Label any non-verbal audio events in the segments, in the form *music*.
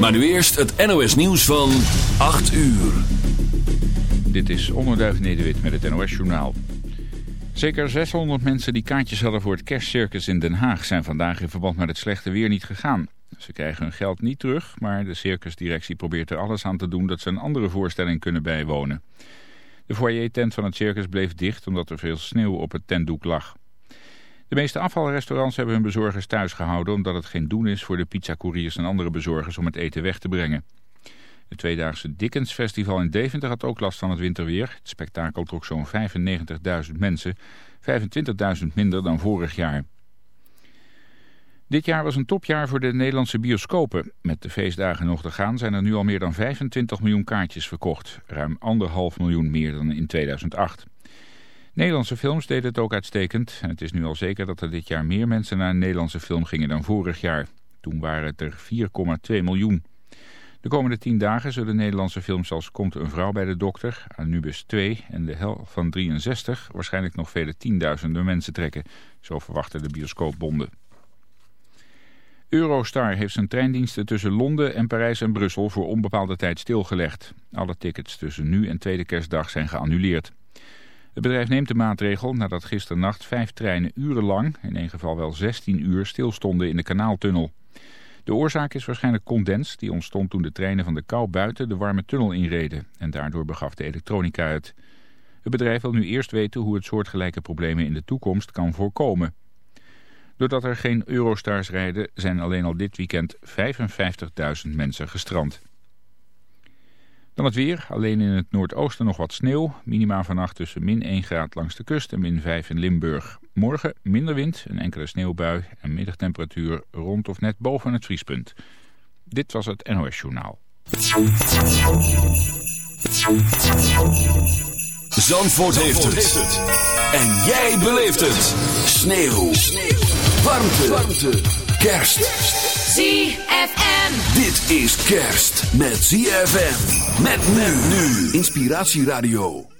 Maar nu eerst het NOS nieuws van 8 uur. Dit is Onderduif Nederwit met het NOS Journaal. Zeker 600 mensen die kaartjes hadden voor het kerstcircus in Den Haag... zijn vandaag in verband met het slechte weer niet gegaan. Ze krijgen hun geld niet terug, maar de circusdirectie probeert er alles aan te doen... dat ze een andere voorstelling kunnen bijwonen. De foyer-tent van het circus bleef dicht omdat er veel sneeuw op het tentdoek lag. De meeste afvalrestaurants hebben hun bezorgers thuis gehouden... omdat het geen doen is voor de pizzacouriers en andere bezorgers om het eten weg te brengen. Het tweedaagse Dickens Festival in Deventer had ook last van het winterweer. Het spektakel trok zo'n 95.000 mensen, 25.000 minder dan vorig jaar. Dit jaar was een topjaar voor de Nederlandse bioscopen. Met de feestdagen nog te gaan zijn er nu al meer dan 25 miljoen kaartjes verkocht. Ruim anderhalf miljoen meer dan in 2008. Nederlandse films deden het ook uitstekend. En het is nu al zeker dat er dit jaar meer mensen naar een Nederlandse film gingen dan vorig jaar. Toen waren het er 4,2 miljoen. De komende tien dagen zullen Nederlandse films als Komt een vrouw bij de dokter, Anubis 2 en De Hel van 63 waarschijnlijk nog vele tienduizenden mensen trekken. Zo verwachten de bioscoopbonden. Eurostar heeft zijn treindiensten tussen Londen en Parijs en Brussel voor onbepaalde tijd stilgelegd. Alle tickets tussen nu en tweede kerstdag zijn geannuleerd. Het bedrijf neemt de maatregel nadat gisternacht vijf treinen urenlang, in een geval wel 16 uur, stilstonden in de kanaaltunnel. De oorzaak is waarschijnlijk condens, die ontstond toen de treinen van de kou buiten de warme tunnel inreden. En daardoor begaf de elektronica uit. Het bedrijf wil nu eerst weten hoe het soortgelijke problemen in de toekomst kan voorkomen. Doordat er geen Eurostars rijden zijn alleen al dit weekend 55.000 mensen gestrand. Dan het weer, alleen in het noordoosten nog wat sneeuw. Minima vannacht tussen min 1 graad langs de kust en min 5 in Limburg. Morgen minder wind, een enkele sneeuwbui en middagtemperatuur rond of net boven het vriespunt. Dit was het NOS Journaal. Zandvoort, heeft, het. En jij beleeft het. Sneeuw. Warmte. Kerst. ZFM. Dit is kerst met ZFM. Met men nu. Inspiratieradio.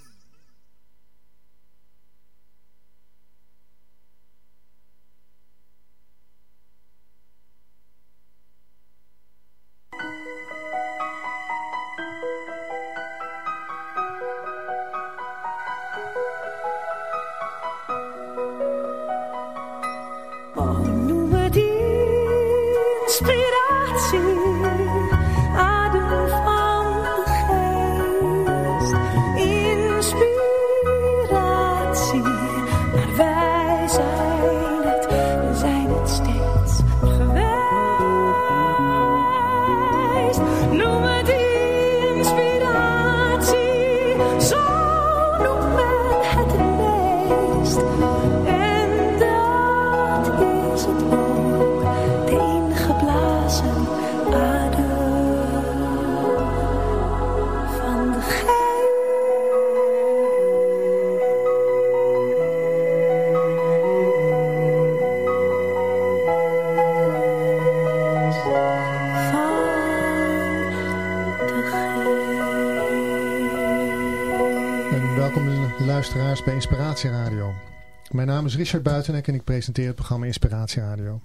Mijn naam is Richard Buitenek en ik presenteer het programma Inspiratie Radio.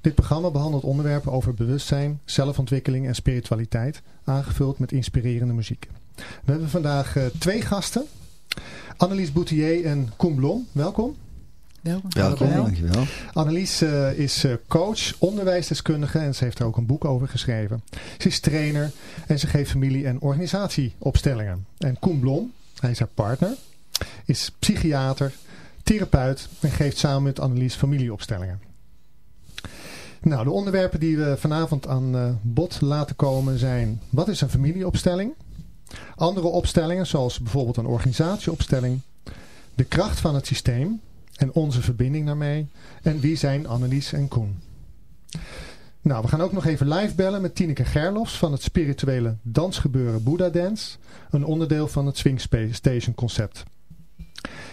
Dit programma behandelt onderwerpen over bewustzijn, zelfontwikkeling en spiritualiteit, aangevuld met inspirerende muziek. We hebben vandaag eh, twee gasten, Annelies Boutier en Koen Blom. Welkom. Welkom, Welkom. dankjewel. Annelies eh, is eh, coach, onderwijsdeskundige en ze heeft er ook een boek over geschreven. Ze is trainer en ze geeft familie- en organisatieopstellingen. En Koen Blom, hij is haar partner, is psychiater, therapeut en geeft samen met Annelies familieopstellingen. Nou, de onderwerpen die we vanavond aan eh, bod laten komen zijn... Wat is een familieopstelling? Andere opstellingen, zoals bijvoorbeeld een organisatieopstelling. De kracht van het systeem en onze verbinding daarmee. En wie zijn Annelies en Koen? Nou, we gaan ook nog even live bellen met Tineke Gerlofs van het spirituele dansgebeuren Buddha Dance. Een onderdeel van het Swing Station concept.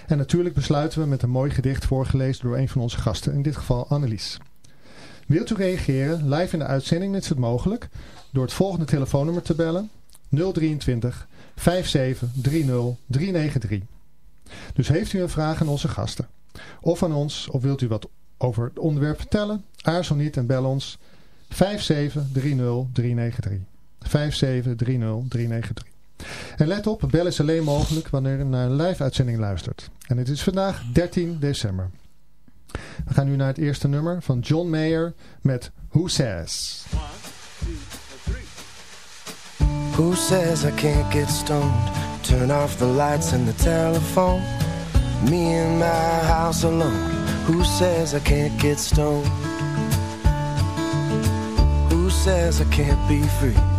En natuurlijk besluiten we met een mooi gedicht voorgelezen door een van onze gasten, in dit geval Annelies. Wilt u reageren live in de uitzending, is het mogelijk, door het volgende telefoonnummer te bellen 023 5730 393. Dus heeft u een vraag aan onze gasten, of aan ons, of wilt u wat over het onderwerp vertellen, aarzel niet en bel ons En let op, bel is alleen mogelijk wanneer je naar een live uitzending luistert. En het is vandaag 13 december. We gaan nu naar het eerste nummer van John Mayer met Who Says. Who says I can't get stoned? Turn off the lights and the telephone. Me in my house alone. Who says I can't get stoned? Who says I can't be free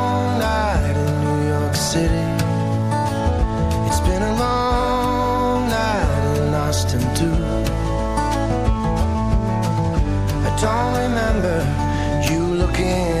don't remember you looking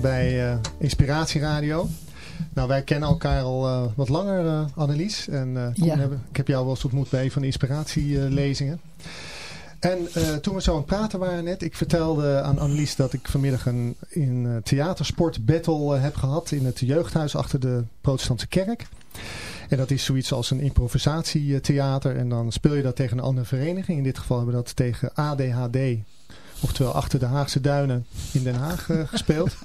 Bij eh, Inspiratie Radio. Nou, wij kennen elkaar al eh, wat langer, eh, Annelies. En Koen, Ja. hebben- ik heb jou wel eens ontmoet bij een van de inspiratielezingen. En toen we zo aan het praten waren net, ik vertelde aan Annelies dat ik vanmiddag een in theatersport battle heb gehad in het jeugdhuis achter de protestantse kerk. En dat is zoiets als een improvisatietheater. En dan speel je dat tegen een andere vereniging. In dit geval hebben we dat tegen ADHD. Oftewel achter de Haagse Duinen in Den Haag eh, gespeeld.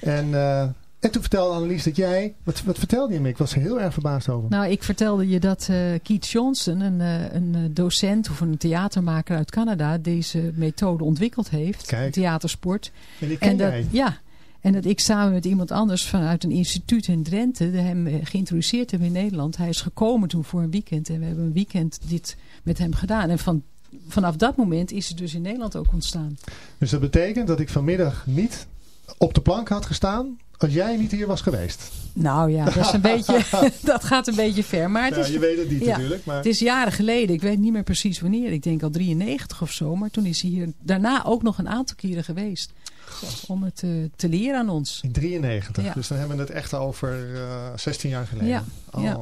En, eh, en toen vertelde Annelies dat jij... Wat, wat vertelde je me? Ik was er heel erg verbaasd over. Nou, ik vertelde je dat eh Keith Johnson, een, een docent of een theatermaker uit Canada, deze methode ontwikkeld heeft. Kijk. Theatersport. en die ken En dat, jij. ja, en dat ik samen met iemand anders vanuit een instituut in Drenthe hem geïntroduceerd heb in Nederland. Hij is gekomen toen voor een weekend en we hebben een weekend dit met hem gedaan. En van, vanaf dat moment is het dus in Nederland ook ontstaan. Dus dat betekent dat ik vanmiddag niet op de plank had gestaan... als jij niet hier was geweest. Nou ja, dat, is een beetje, *laughs* dat gaat een beetje ver. Maar het Ja, is je weet het niet ja. natuurlijk. Maar... Het is jaren geleden, ik weet niet meer precies wanneer. Ik denk al 93 of zo. Maar toen is hij hier daarna ook nog een aantal keren geweest. Om het eh, te leren aan ons. In 93. Ja. Dus dan hebben we het echt over eh 16 jaar geleden. Ja, Oh. ja.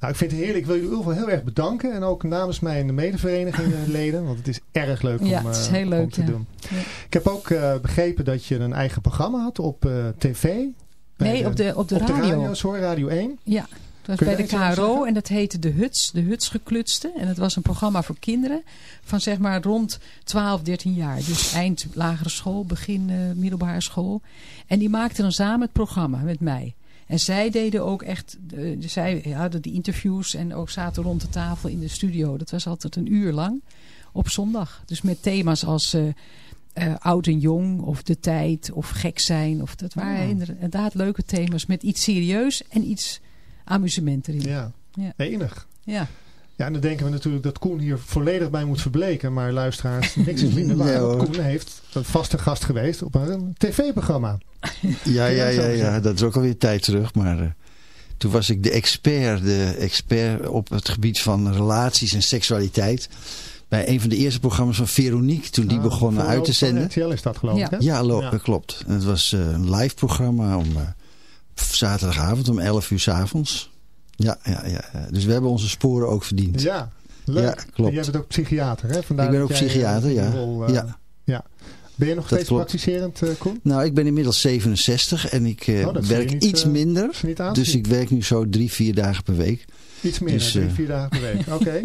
Nou, ik vind het heerlijk. Ik wil jullie geval heel erg bedanken. En ook namens mijn medeverenigingsleden. Want het is erg leuk om, Ja, het is eh, heel om leuk, te ja. doen. Ik heb ook eh, begrepen dat je een eigen programma had op eh, tv. Nee, op de, op de op radio. de radio, sorry, Radio 1. Ja, dat was bij de KRO en dat heette De Huts, De Huts Geklutste. En dat was een programma voor kinderen van zeg maar rond 12, 13 jaar. Dus eind lagere school, begin eh, middelbare school. En die maakten dan samen het programma met mij. En zij deden ook echt, uh, zij hadden die interviews en ook zaten rond de tafel in de studio. Dat was altijd een uur lang op zondag. Dus met thema's als uh, uh, oud en jong of de tijd of gek zijn. Of, dat waren Oh. inderdaad leuke thema's met iets serieus en iets amusement erin. Ja, Ja. enig. Ja. Ja, en dan denken we natuurlijk dat Koen hier volledig bij moet verbleken. Maar luisteraars, *laughs* niks is minder waar. Hoor. Koen heeft een vaste gast geweest op een tv-programma. *laughs* Ja, ja, ja, ja, dat is ook alweer tijd terug. Maar eh, toen was ik de expert, de expert op het gebied van relaties en seksualiteit. Bij een van de eerste programma's van Veronique, toen die Ah, begonnen uit te zenden. RTL is dat geloof Ja. ik, hè? Ja, Ja. dat klopt. En het was eh, een live programma om eh, zaterdagavond om 11 uur s avonds. Ja, ja, ja. Dus we hebben onze sporen ook verdiend. Ja, leuk. Ja, klopt. En jij bent ook psychiater, hè? Vandaar ik ben ook jij, psychiater, eh, ja. eh, ja. ja. Ben je nog steeds praktiserend, eh, Koen? Nou, ik ben inmiddels 67 en ik eh, Oh, werk niet, iets eh, minder. Dus ik werk nu zo drie, vier dagen per week. Iets meer, dus, drie, eh, vier dagen per week. *laughs* Oké.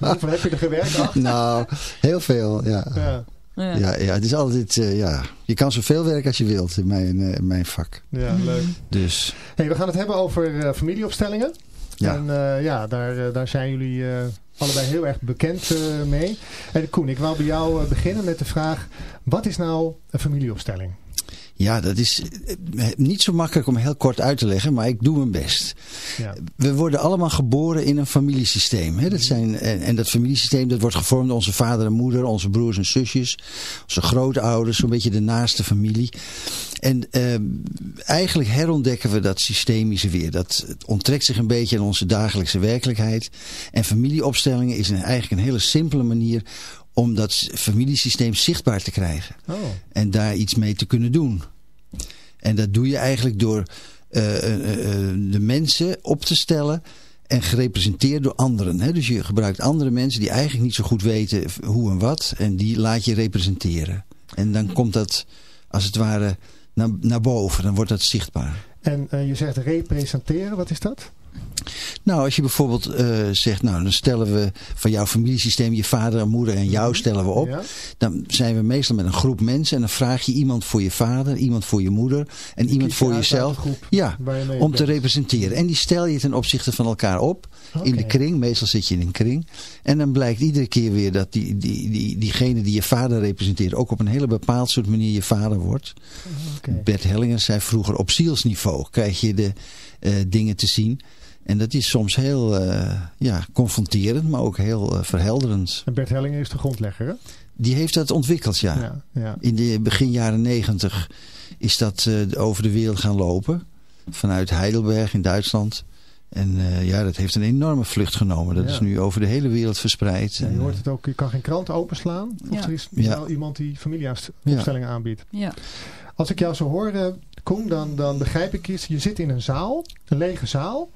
Hoeveel heb je er gewerkt? Acht? Nou, heel veel, ja. Ja, Ja. Ja, ja, het is altijd, eh, ja. Je kan zoveel werken als je wilt in mijn, eh, in mijn vak. ja, leuk. Dus, Hey, we gaan het hebben over eh, familieopstellingen. ja. En eh, ja, daar, daar zijn jullie eh, allebei heel erg bekend mee. En Koen, ik wou bij jou beginnen met de vraag... Wat is nou een familieopstelling? Ja, dat is eh, niet zo makkelijk om heel kort uit te leggen, maar ik doe mijn best. Ja. We worden allemaal geboren in een familiesysteem. Hè? Dat zijn, en, en dat familiesysteem dat wordt gevormd door onze vader en moeder, onze broers en zusjes, onze grootouders, zo'n beetje de naaste familie. En eh, eigenlijk herontdekken we dat systemische weer. Dat onttrekt zich een beetje aan onze dagelijkse werkelijkheid. En familieopstellingen is een, eigenlijk een hele simpele manier om dat familiesysteem zichtbaar te krijgen. Oh, En daar iets mee te kunnen doen. En dat doe je eigenlijk door eh, eh, eh, de mensen op te stellen en gerepresenteerd door anderen. Hè? Dus je gebruikt andere mensen die eigenlijk niet zo goed weten hoe en wat. En die laat je representeren. En dan komt dat als het ware naar, naar boven. Dan wordt dat zichtbaar. en je zegt representeren, wat is dat? Nou, als je bijvoorbeeld eh, zegt, nou dan stellen we van jouw familiesysteem, je vader en moeder en jou stellen we op. Ja? Dan zijn we meestal met een groep mensen en dan vraag je iemand voor je vader, iemand voor je moeder en iemand voor jezelf. Ja, je om te representeren. En die stel je ten opzichte van elkaar op in de kring. Meestal zit je in een kring. En dan blijkt iedere keer weer dat die, die, die, diegene die je vader representeert ook op een hele bepaald soort manier je vader wordt. Bert Hellinger zei vroeger op zielsniveau krijg je de eh, dingen te zien. En dat is soms heel eh, ja, confronterend, maar ook heel eh, verhelderend. En Bert Hellinger is de grondlegger, hè? Die heeft dat ontwikkeld, ja. Ja, ja. In de begin jaren negentig is dat eh, over de wereld gaan lopen. Vanuit Heidelberg in Duitsland. En eh, ja, dat heeft een enorme vlucht genomen. Dat Ja. is nu over de hele wereld verspreid. En, je hoort het ook, je kan geen krant openslaan. Of Ja. er is Ja. wel iemand die familieopstellingen aanbiedt. Ja. Als ik jou zo hoor, Koen, dan, dan begrijp ik iets. Je zit in een zaal, een lege zaal.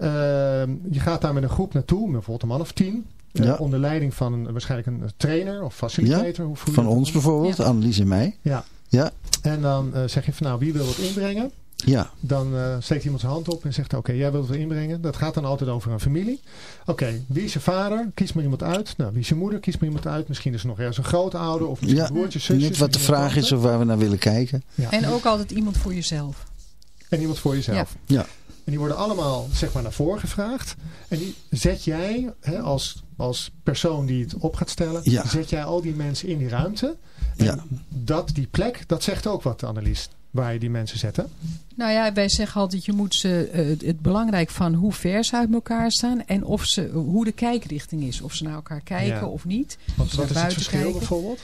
Ehm, je gaat daar met een groep naartoe, bijvoorbeeld een man of tien. eh, Ja. onder leiding van een, waarschijnlijk een trainer of facilitator. van ons bijvoorbeeld, Ja. Annelies en mij. Ja. Ja. En dan eh, zeg je van nou, wie wil wat inbrengen? Ja, Dan eh, steekt iemand zijn hand op en zegt oké, jij wilt wat inbrengen. Dat gaat dan altijd over een familie. Oké, wie is je vader? Kies maar iemand uit. Nou, wie is je moeder? Kies maar iemand uit. Misschien is er nog ergens een grootouder of misschien Ja, broertjes, zusjes. net wat de een vraag is of waar we naar willen kijken. Ja. En ook altijd iemand voor jezelf. En iemand voor jezelf. Ja. Die worden allemaal zeg maar naar voren gevraagd. En die zet jij hè, als, als persoon die het op gaat stellen. Ja. Zet jij al die mensen in die ruimte. En Ja. dat, die plek, dat zegt ook wat Annelies. Waar je die mensen zet hè? Nou ja, wij zeggen altijd, je moet ze, eh, het belangrijk van hoe ver ze uit elkaar staan en of ze, hoe de kijkrichting is. Of ze naar elkaar kijken Ja. of niet. Want wat is het verschil kijken. bijvoorbeeld?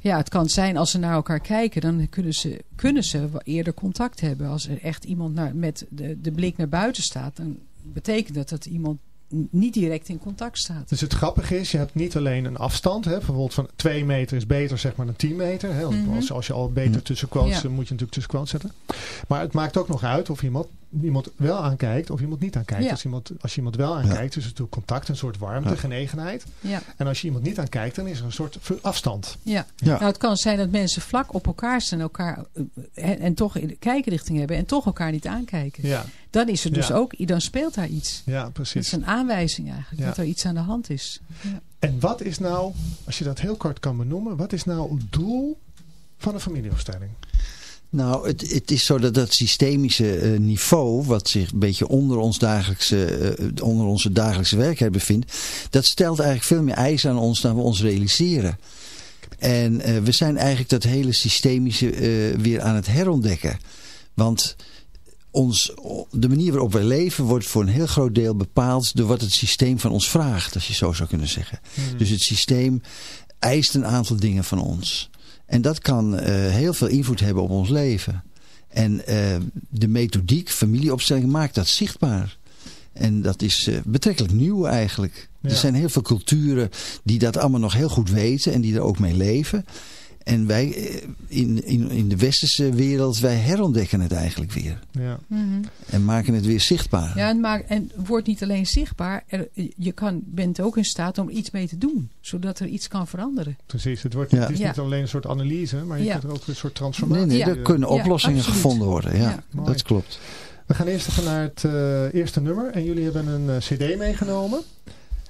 Ja, het kan zijn als ze naar elkaar kijken, dan kunnen ze, kunnen ze eerder contact hebben. Als er echt iemand naar, met de, de blik naar buiten staat, dan betekent dat dat iemand niet direct in contact staat. Dus het grappige is, je hebt niet alleen een afstand. Hè, bijvoorbeeld van 2 meter is beter zeg maar dan 10 meter. Hè, Mhm. als, als je al beter tussen quotes, Ja. moet je natuurlijk tussen quotes zetten. Maar het maakt ook nog uit of iemand, iemand wel aankijkt of iemand niet aankijkt. Ja. Als, iemand, als je iemand wel aankijkt, is er natuurlijk contact, een soort warmte, Ja. genegenheid. Ja, En als je iemand niet aankijkt, dan is er een soort afstand. ja. Ja. Nou, het kan zijn dat mensen vlak op elkaar staan elkaar, eh, en, en toch in de kijkrichting hebben en toch elkaar niet aankijken. Ja, Dan is er dus Ja. ook, dan speelt daar iets. ja Dat precies. is een aanwijzing eigenlijk, Ja. dat er iets aan de hand is. Ja. En wat is nou, als je dat heel kort kan benoemen, wat is nou het doel van een familieopstelling? Nou, het, het is zo dat dat systemische eh, niveau, wat zich een beetje onder, ons dagelijkse, eh, onder onze dagelijkse werkheid bevindt, dat stelt eigenlijk veel meer eisen aan ons dan we ons realiseren. En eh, we zijn eigenlijk dat hele systemische weer aan het herontdekken. Want ons, de manier waarop wij leven wordt voor een heel groot deel bepaald door wat het systeem van ons vraagt, als je zo zou kunnen zeggen. Hmm. Dus het systeem eist een aantal dingen van ons. En dat kan eh, heel veel invloed hebben op ons leven. En eh, de methodiek, familieopstelling maakt dat zichtbaar. En dat is eh, betrekkelijk nieuw eigenlijk. Ja. Er zijn heel veel culturen die dat allemaal nog heel goed weten en die er ook mee leven. En wij in, in, in de westerse wereld, wij herontdekken het eigenlijk weer. Ja. En maken het weer zichtbaar. Ja, en, maak, en het wordt niet alleen zichtbaar. Er, je kan, bent ook in staat om iets mee te doen. Zodat er iets kan veranderen. Precies, het, wordt, Ja. het is Ja. niet alleen een soort analyse, maar je Ja. kunt er ook een soort Nee, transformatie. nee, Ja. er kunnen oplossingen gevonden worden. Ja, dat klopt. We gaan eerst even naar het eh, eerste nummer. En jullie hebben een eh, cd meegenomen.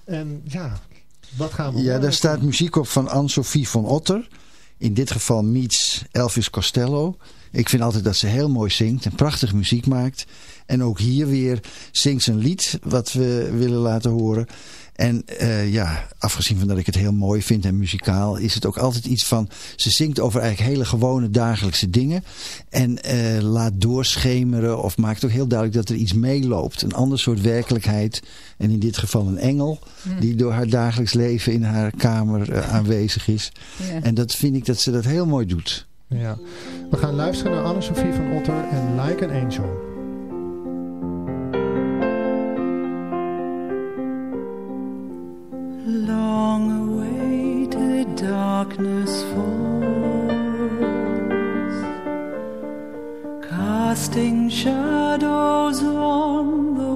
En ja, wat gaan we Ja, daar staat muziek op van Anne-Sophie van Otter. In dit geval meets Elvis Costello. Ik vind altijd dat ze heel mooi zingt en prachtig muziek maakt. En ook hier weer zingt ze een lied wat we willen laten horen. En eh, ja, afgezien van dat ik het heel mooi vind en muzikaal, is het ook altijd iets van... Ze zingt over eigenlijk hele gewone dagelijkse dingen. En eh, laat doorschemeren of maakt ook heel duidelijk dat er iets meeloopt. Een ander soort werkelijkheid. En in dit geval een engel die door haar dagelijks leven in haar kamer eh, aanwezig is. En dat vind ik dat ze dat heel mooi doet. Ja. We gaan luisteren naar Anne-Sophie van Otter en Like an Angel. Long awaited darkness falls, casting shadows on the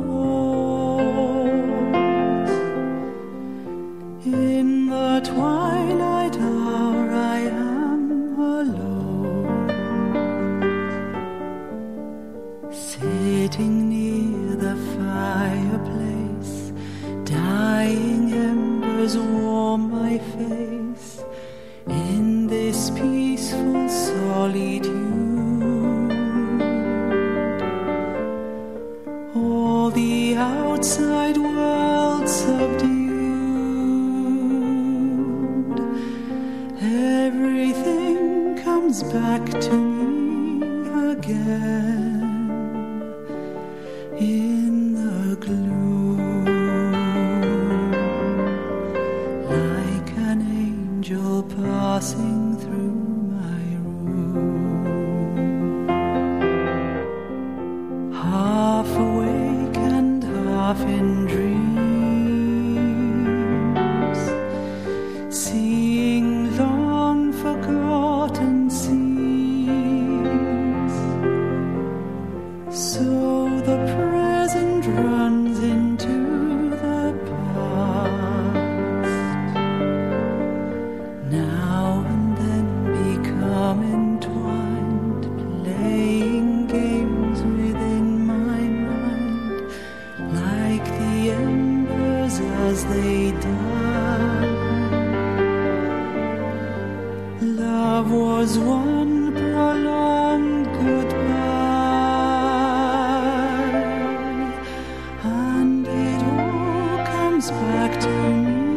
嗯。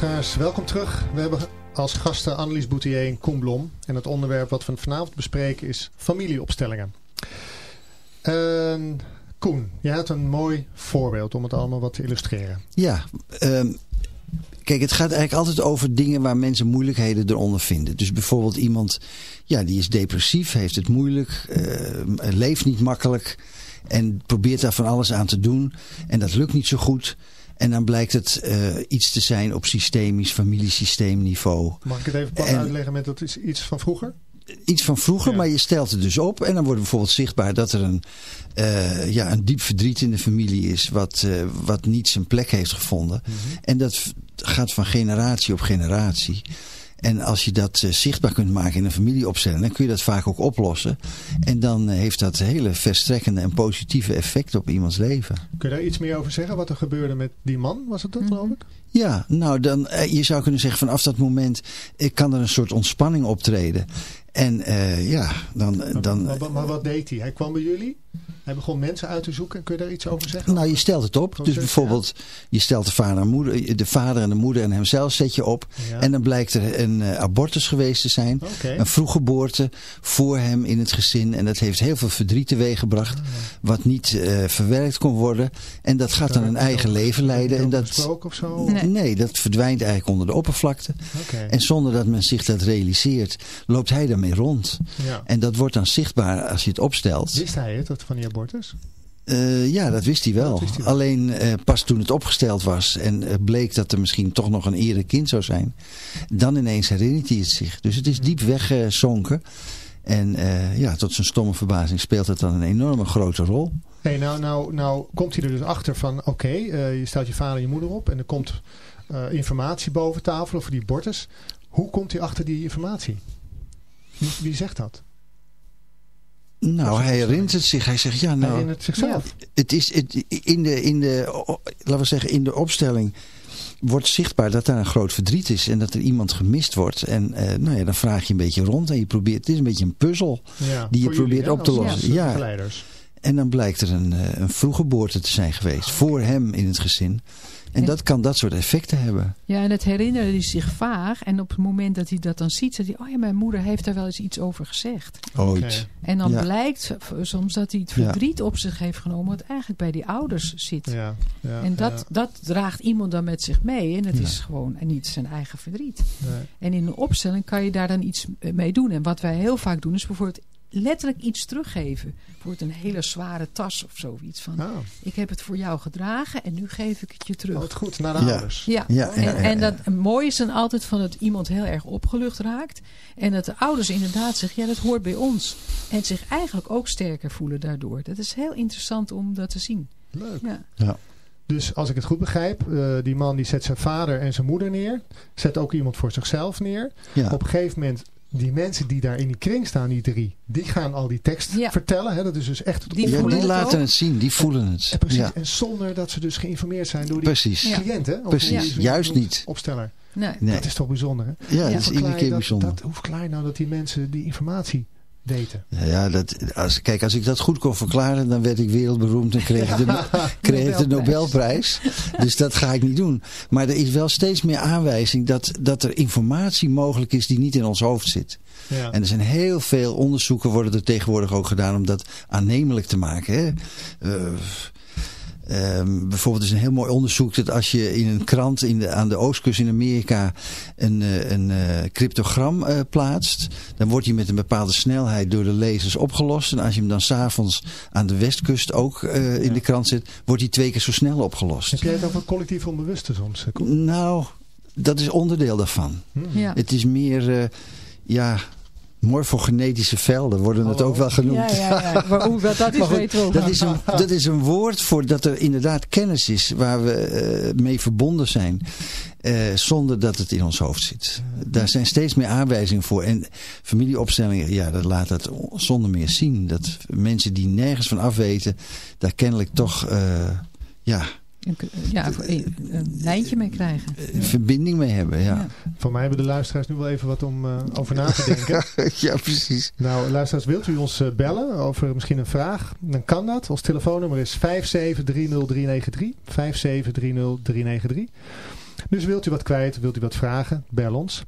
Luisteraars, welkom terug. We hebben als gasten Annelies Boutier en Koen Blom. En het onderwerp wat we vanavond bespreken is familieopstellingen. Ehm, Koen, jij had een mooi voorbeeld om het allemaal wat te illustreren. Ja, ehm, kijk, het gaat eigenlijk altijd over dingen waar mensen moeilijkheden eronder vinden. Dus bijvoorbeeld iemand, ja, die is depressief, heeft het moeilijk, eh, leeft niet makkelijk en probeert daar van alles aan te doen. En dat lukt niet zo goed. En dan blijkt het eh, iets te zijn op systemisch, familiesysteemniveau. Mag ik het even En- uitleggen met dat is iets van vroeger? Iets van vroeger, Ja. maar je stelt het dus op. En dan wordt bijvoorbeeld zichtbaar dat er een, eh, ja, een diep verdriet in de familie is. Wat, eh, wat niet zijn plek heeft gevonden. En dat gaat van generatie op generatie. En als je dat eh, zichtbaar kunt maken in een familieopstelling, dan kun je dat vaak ook oplossen. En dan eh, heeft dat hele verstrekkende en positieve effecten op iemands leven. Kun je daar iets meer over zeggen? Wat er gebeurde met die man? Was het dat Mhm. geloof ik? Ja, nou dan, eh, je zou kunnen zeggen vanaf dat moment eh, kan er een soort ontspanning optreden. En eh, ja, dan... dan maar, maar- maar wat deed hij? Hij kwam bij jullie. Hij begon mensen uit te zoeken. Kun je daar iets over zeggen? Nou, je stelt het op. Dus bijvoorbeeld, je stelt de vader, en moeder, de vader en de moeder en hemzelf zet je op. Ja. En dan blijkt er een eh, abortus geweest te zijn. Oké. Een vroeggeboorte voor hem in het gezin. En dat heeft heel veel verdriet teweeggebracht. Wat niet eh, verwerkt kon worden. En dat gaat dan een eigen leven leiden. En dat, of zo? Nee. nee, dat verdwijnt eigenlijk onder de oppervlakte. En zonder dat men zich dat realiseert, loopt hij daarmee rond. Ja. En dat wordt dan zichtbaar als je het opstelt. Wist hij het, dat van die abortus? Eh, ja, dat wist hij wel. Wist hij wel. Alleen eh, pas toen het opgesteld was en eh, bleek dat er misschien toch nog een eerder kind zou zijn. Dan ineens herinnert hij het zich. Dus het is diep weggezonken. En eh, ja, tot zijn stomme verbazing speelt het dan een enorme grote rol. Hey, nou, nou, nou komt hij er dus achter van, oké, eh, je stelt je vader en je moeder op en er komt eh, informatie boven tafel over die abortus. Hoe komt hij achter die informatie? Wie, wie zegt dat? Nou, hij herinnert het zich. Hij zegt, ja Hij nou, in het zichzelf. het is het, in, de, in, de, laten we zeggen, in de opstelling wordt zichtbaar dat daar een groot verdriet is. En dat er iemand gemist wordt. En eh, nou ja, dan vraag je een beetje rond en je probeert, het is een beetje een puzzel. Ja, die je jullie, probeert op te lossen. Ja. En dan blijkt er een, eh, een vroeggeboorte te zijn geweest. Voor hem in het gezin. En dat kan dat soort effecten hebben. Ja, en het herinnerde hij zich vaag. En op het moment dat hij dat dan ziet, zegt hij... Oh ja, mijn moeder heeft daar wel eens iets over gezegd. Ooit. En dan Ja. blijkt soms dat hij het Ja. verdriet op zich heeft genomen... wat eigenlijk bij die ouders zit. Ja, ja, en dat, ja, dat draagt iemand dan met zich mee. En dat Ja. is gewoon en niet zijn eigen verdriet. nee. En in een opstelling kan je daar dan iets mee doen. En wat wij heel vaak doen is bijvoorbeeld letterlijk iets teruggeven. Bijvoorbeeld een hele zware tas of zoiets. Van, Ah, ik heb het voor jou gedragen en nu geef ik het je terug. oh, wat goed, naar de Ja. ouders. Ja, Ja, en, ja, ja, en ja. dat het mooie is dan altijd van dat iemand heel erg opgelucht raakt. En dat de ouders inderdaad zeggen, ja dat hoort bij ons. En zich eigenlijk ook sterker voelen daardoor. Dat is heel interessant om dat te zien. Leuk. Ja. Dus als ik het goed begrijp, eh, die man die zet zijn vader en zijn moeder neer. Zet ook iemand voor zichzelf neer. Ja. Op een gegeven moment, die mensen die daar in die kring staan, die drie, die gaan al die tekst Ja. vertellen. Hè? Dat is dus echt het Die Ja, die laten het zien, die voelen het. En, precies, Ja, en zonder dat ze dus geïnformeerd zijn door die precies. Cliënten. Of Precies, juist niet. Opsteller. Nee. Nee. Dat is toch bijzonder hè? Ja, Ja. dat is iedere keer dat, bijzonder. Dat, hoe verklaar je nou dat die mensen die informatie daten? Ja, dat, als, kijk, als ik dat goed kon verklaren, dan werd ik wereldberoemd en kreeg ik de, *laughs* kreeg ik de Nobelprijs. Dus dat ga ik niet doen. Maar er is wel steeds meer aanwijzing dat, dat er informatie mogelijk is die niet in ons hoofd zit. Ja. En er zijn heel veel onderzoeken worden er tegenwoordig ook gedaan om dat aannemelijk te maken. Hè? Uh, Um, bijvoorbeeld is een heel mooi onderzoek dat als je in een krant in de, aan de oostkust in Amerika een, uh, een uh, cryptogram uh, plaatst, dan wordt die met een bepaalde snelheid door de lezers opgelost. En als je hem dan s'avonds aan de westkust ook in ja. de krant zet, wordt die twee keer zo snel opgelost. Heb jij het over collectief onbewuste soms? Nou, dat is onderdeel daarvan. Hmm. Ja. Het is meer, ja, morfogenetische velden worden het ook wel genoemd. Ja, ja, ja. Maar hoe dat, is, Maar goed, dat, is een, dat is een woord voor dat er inderdaad kennis is waar we uh, mee verbonden zijn. Uh, zonder dat het in ons hoofd zit. Daar zijn steeds meer aanwijzingen voor. En familieopstellingen, ja, dat laat dat zonder meer zien. Dat mensen die nergens van afweten, daar kennelijk toch, uh, ja... Ja, een, een lijntje mee krijgen. Een verbinding mee hebben, ja. ja. Voor mij hebben de luisteraars nu wel even wat om uh, over na te denken. *laughs* ja, precies. Nou, luisteraars, wilt u ons uh, bellen over misschien een vraag? Dan kan dat. Ons telefoonnummer is 5730393. 5730393. Dus wilt u wat kwijt, wilt u wat vragen, bel ons.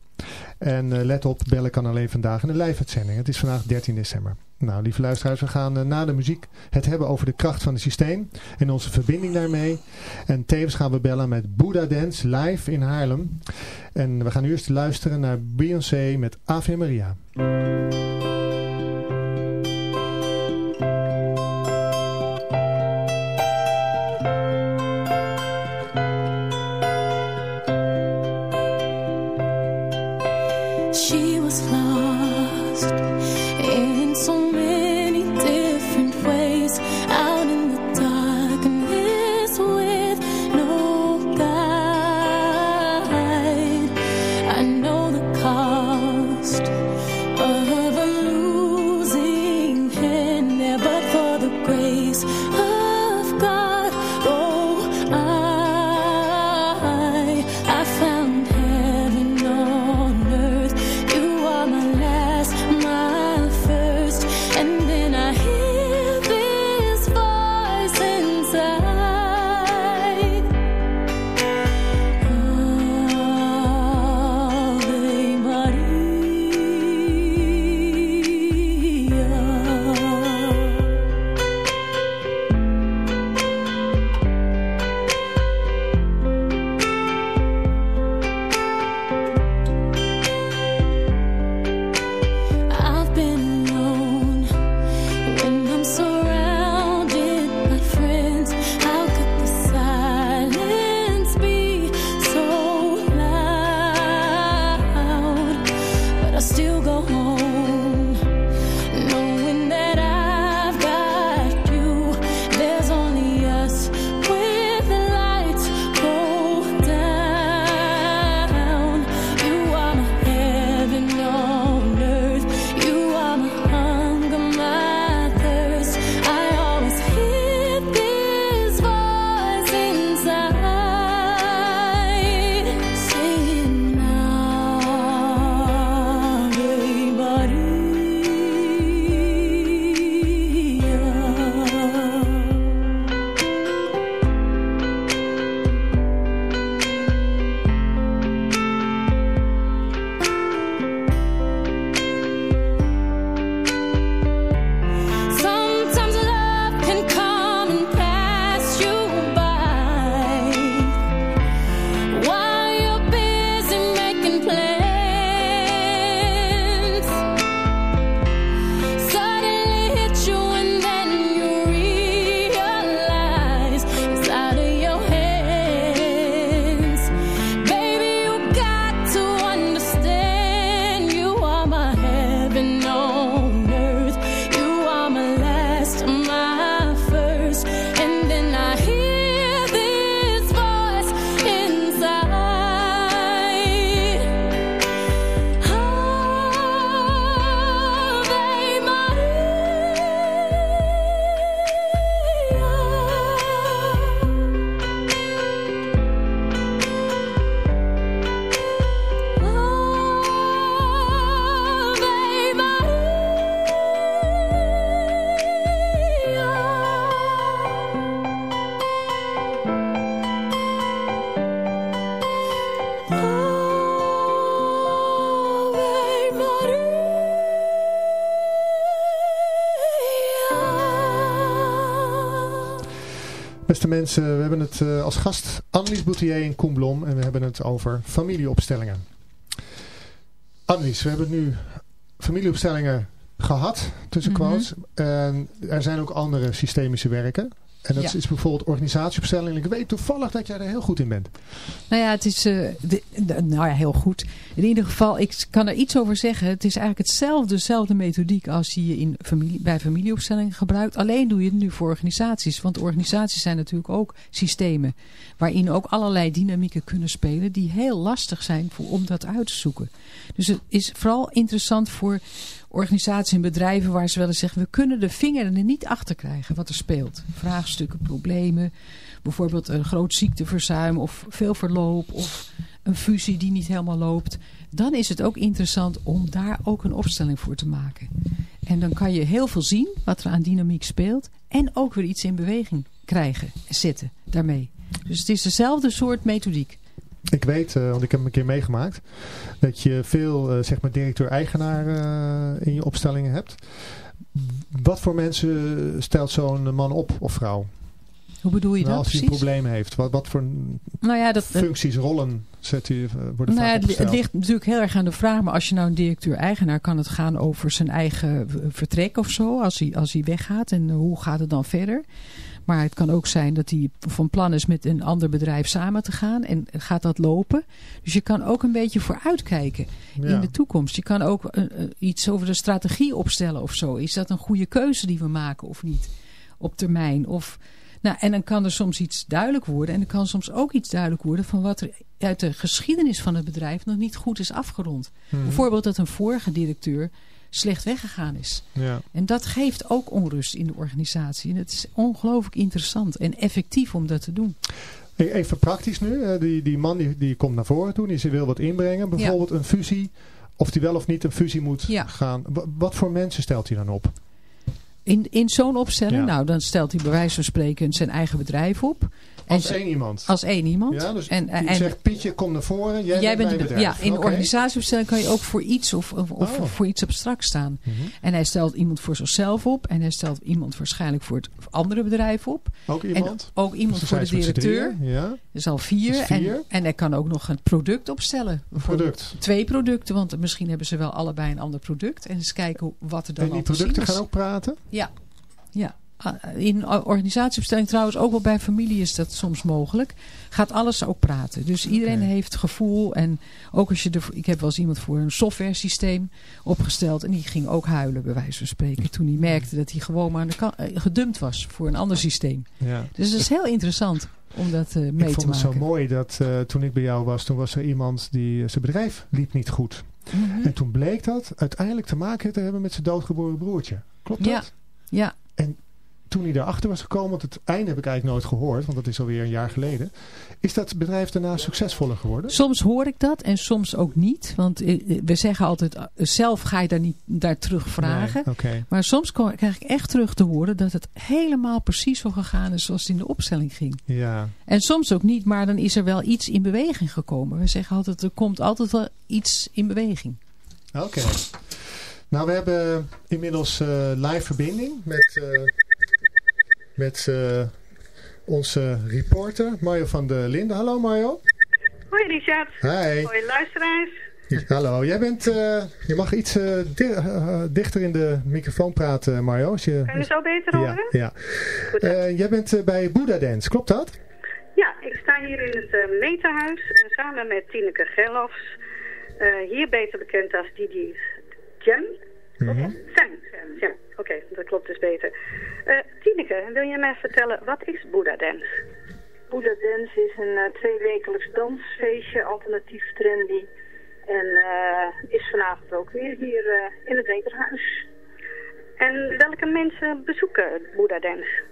En uh, let op, bellen kan alleen vandaag in de live-uitzending. Het is vandaag 13 december. Nou, lieve luisteraars, we gaan uh, na de muziek het hebben over de kracht van het systeem en onze verbinding daarmee. En tevens gaan we bellen met Buddha Dance live in Haarlem. En we gaan eerst luisteren naar Beyoncé met Ave Maria. Beste mensen, we hebben het uh, als gast Annelies Boutier in Koen Blom en we hebben het over familieopstellingen. Annelies, we hebben nu familieopstellingen gehad, tussen mhm. quotes. Mm -hmm. En er zijn ook andere systemische werken. En dat is bijvoorbeeld organisatieopstelling. Ik weet toevallig dat jij er heel goed in bent. Nou ja, het is uh, de, nou ja, heel goed. In ieder geval, ik kan er iets over zeggen. Het is eigenlijk hetzelfde, dezelfde methodiek als die je in familie, bij familieopstellingen gebruikt. Alleen doe je het nu voor organisaties. Want organisaties zijn natuurlijk ook systemen. Waarin ook allerlei dynamieken kunnen spelen. Die heel lastig zijn voor, om dat uit te zoeken. Dus het is vooral interessant voor organisaties en bedrijven waar ze wel eens zeggen... we kunnen de vinger er niet achter krijgen wat er speelt. Vraagstukken, problemen, bijvoorbeeld een groot ziekteverzuim of veel verloop... of een fusie die niet helemaal loopt. Dan is het ook interessant om daar ook een opstelling voor te maken. En dan kan je heel veel zien wat er aan dynamiek speelt... en ook weer iets in beweging krijgen en zetten daarmee. Dus het is dezelfde soort methodiek. Ik weet, uh, want ik heb hem een keer meegemaakt, dat je veel uh, zeg maar directeur-eigenaar uh, in je opstellingen hebt. Wat voor mensen stelt zo'n man op of vrouw? Hoe bedoel je nou, dat Als hij een probleem heeft. Wat, wat voor nou ja, dat, functies, rollen zet hij, worden nou ja, Het ligt natuurlijk heel erg aan de vraag. Maar als je nou een directeur-eigenaar kan het gaan over zijn eigen vertrek of zo. Als hij, als hij weggaat. En hoe gaat het dan verder? Maar het kan ook zijn dat hij van plan is met een ander bedrijf samen te gaan. En gaat dat lopen? Dus je kan ook een beetje vooruitkijken in de toekomst. Je kan ook uh, iets over de strategie opstellen of zo. Is dat een goede keuze die we maken of niet? Op termijn. Of, nou, en dan kan er soms iets duidelijk worden. En er kan soms ook iets duidelijk worden van wat er uit de geschiedenis van het bedrijf nog niet goed is afgerond. Hmm. Bijvoorbeeld dat een vorige directeur slecht weggegaan is. Ja. En dat geeft ook onrust in de organisatie. En het is ongelooflijk interessant en effectief om dat te doen. Even praktisch nu. Die, die man die, die komt naar voren toe. Die wil wat inbrengen. Bijvoorbeeld een fusie. Of die wel of niet een fusie moet gaan. Wat voor mensen stelt hij dan op? In, in zo'n opstelling, nou dan stelt hij bij wijze van spreken zijn eigen bedrijf op. Als één iemand? Als één iemand. Ja, dus en, en, zegt Pietje, kom naar voren, jij, jij bent, bent Ja, in okay. organisatieopstelling kan je ook voor iets of, of, of oh. voor iets abstract staan. Mm -hmm. En hij stelt iemand voor zichzelf op. En hij stelt iemand waarschijnlijk voor het andere bedrijf op. Ook iemand? En ook iemand dus voor de directeur. Ja. Dus al vier. vier. En, en hij kan ook nog een product opstellen. Product. Twee producten, want misschien hebben ze wel allebei een ander product. En eens kijken wat er dan en die producten gaan ook praten? Ja. Ja. Ah, in organisatieopstelling trouwens, ook wel bij familie is dat soms mogelijk. Gaat alles ook praten. Dus iedereen heeft gevoel. En ook als je de, ik heb wel eens iemand voor een software systeem opgesteld. En die ging ook huilen bij wijze van spreken. Toen hij merkte dat hij gewoon maar aan de eh, gedumpt was voor een ander systeem. Ja. Dus het is heel interessant om dat uh, mee te maken. Ik vond het zo mooi dat uh, toen ik bij jou was, toen was er iemand die zijn bedrijf liep niet goed. Mm -hmm. En toen bleek dat uiteindelijk te maken te hebben met zijn doodgeboren broertje. Klopt dat? Ja. Ja. En toen hij erachter was gekomen, want het einde heb ik eigenlijk nooit gehoord, want dat is alweer een jaar geleden. Is dat bedrijf daarna succesvoller geworden? Soms hoor ik dat en soms ook niet. Want eh, eh, we zeggen altijd, eh, zelf ga je daar niet daar terug vragen. Nee, okay. Maar soms krijg ik echt terug te horen dat het helemaal precies zo gegaan is zoals het in de opstelling ging. Ja. En soms ook niet, maar dan is er wel iets in beweging gekomen. We zeggen altijd, er komt altijd wel iets in beweging. Oké. Nou, we hebben inmiddels uh, live verbinding met... Uh, met uh, onze reporter Mario van der Linden. Hallo Mario. Hoi Richard. Hi. Hoi luisteraars. Hallo, jij bent, uh, je mag iets uh, di dichter in de microfoon praten Mario. Als je, kan je zo beter horen? Ja. ja. jij bent bij Buddha Dance, klopt dat? Ja, ik sta hier in het Metahuis samen met Tineke Gerlofs. hier beter bekend als Didi Jam. Mm -hmm. Sam, Sam, oké, dat klopt dus beter. Uh, Tineke, wil je mij vertellen, wat is Buddha Dance? Buddha Dance is een uh, tweewekelijks dansfeestje, alternatief trendy. En uh, is vanavond ook weer hier in het Weterhuis. En welke mensen bezoeken Buddha Dance?